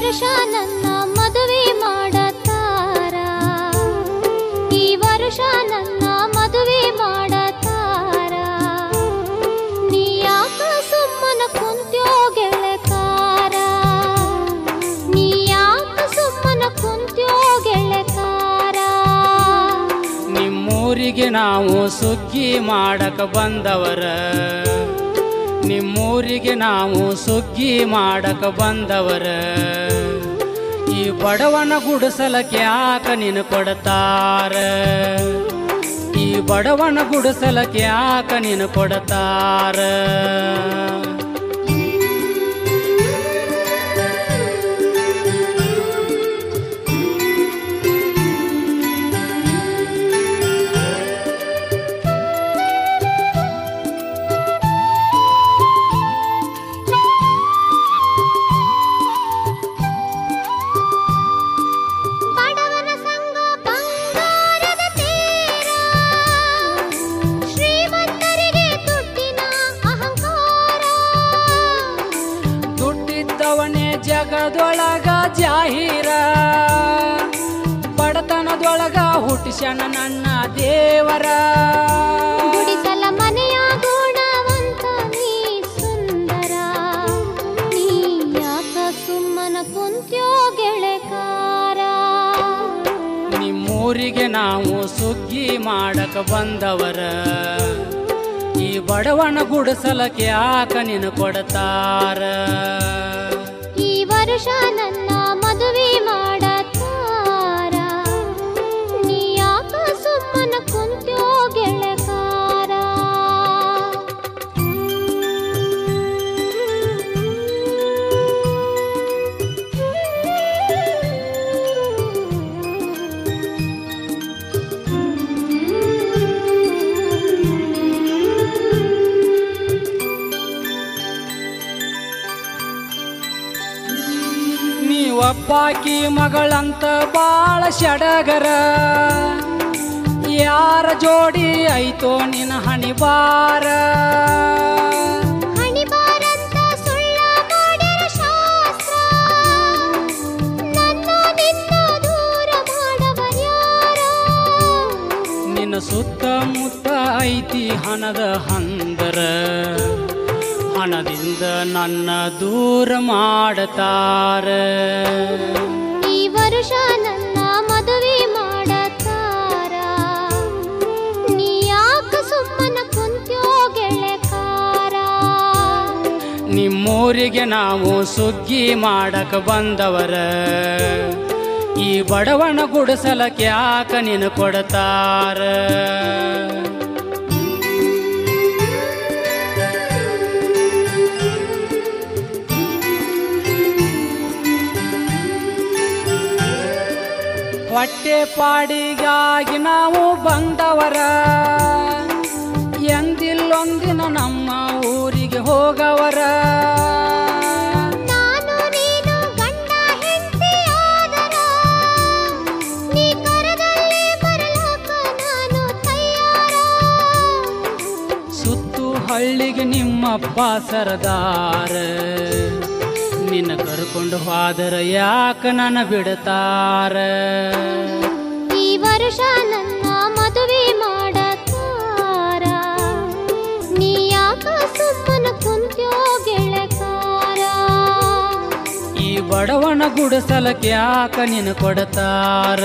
ವರ್ಷ ನನ್ನ ಮದುವೆ ಮಾಡತಾರ? ಈ ವರ್ಷ ನನ್ನ ಮದುವೆ ಮಾಡತಾರ? ನೀ ಯಾಕ ಸುಮ್ಮನ ಕುಂತ್ಯೋ ಗೆಳಕಾರ? ನೀ ಯಾಕ ಸುಮ್ಮನ ಕುಂತ್ಯೋ ಗೆಳಕಾರ? ನಿಮ್ಮೂರಿಗೆ ನಾವು ಸುಗ್ಗಿ ಮಾಡಕ ಬಂದವರ ನಿಮ್ಮೂರಿಗೆ ನಾವು ಸುಗ್ಗಿ ಮಾಡಕ ಬಂದವರ. ಈ ಬಡವನ ಗುಡಿಸಲಕ್ಕೆ ಯಾಕ ನಿನ್ನ ಕೊಡತಾರ. ಈ ಬಡವನ ಗುಡಿಸಲಕ್ಕೆ ಯಾಕ ನಿನ್ನ ಕೊಡತಾರ. ಜಗದೊಳಗ ಜಾಹೀರ ಬಡತನದೊಳಗ ಹುಟ್ಟಿಸಣ ನನ್ನ ದೇವರ. ಗುಡಿಸಲ ಮನೆಯ ಗುಣವಂತ ನೀ ಸುಂದರ ನೀ ಯಾಕ ಸುಮ್ಮನ ಕುಂತ್ಯೋ ಗೆಳೆಕಾರ? ನಿಮ್ಮೂರಿಗೆ ನಾವು ಸುಗ್ಗಿ ಮಾಡಕ ಬಂದವರ ಈ ಬಡವನ ಗುಡಿಸಲಕ್ಕೆ ಯಾಕ ನಿನ್ನ ಕೊಡತಾರ. ಈ ನೀವಪ್ಪಾಕಿ ಮಗಳಂತ ಬಾಳ ಶಡಗರ. ಯಾರ ಜೋಡಿ ಐತೋ ನಿನ್ನ ಹಣಿಬಾರ ನಿನ್ನ ಸುತ್ತಮುತ್ತ ಐತಿ ಹಣದ ಹಂದರ. ಹಣದಿಂದ ನನ್ನ ದೂರ ಮಾಡತಾರ. ಈ ವರುಷ ನನ್ನ ಮದುವೆ ಮಾಡತಾರ. ನೀ ಯಾಕ ಸುಮ್ಮನ ಕುಂತ್ಯೋ ಗೆಳೆಕಾರ? ನಿಮ್ಮೂರಿಗೆ ನಾವು ಸುಗ್ಗಿ ಮಾಡಕ ಬಂದವರ. ಈ ಬಡವನ ಗುಡಿಸಲಕ್ಕೆ ಯಾಕ ನೀನು ಕೊಡತಾರ. ಹೊಟ್ಟೆ ಪಾಡಿಗಾಗಿ ನಾವು ಬಂದವರ. ಎಂದಿಲ್ಲೊಂದಿನ ನಮ್ಮ ಊರಿಗೆ ಹೋಗವರ. ಸುತ್ತು ಹಳ್ಳಿಗೆ ನಿಮ್ಮಪ್ಪ ಸರದಾರ ನಿನ್ನ ಕರ್ಕೊಂಡು ಹೋದರ ಯಾಕ ನನ್ನ ಬಿಡತಾರ? ಈ ವರ್ಷ ನನ್ನ ಮದುವೆ ಮಾಡತಾರ. ನೀ ಯಾಕ ಸುಮ್ಮನ ಕುಂತ್ಯೋ ಗೆಳಕಾರ? ಈ ಬಡವನ ಗುಡಸಲಕ್ಕೆ ಯಾಕ ನಿನ್ನ ಕೊಡತಾರ?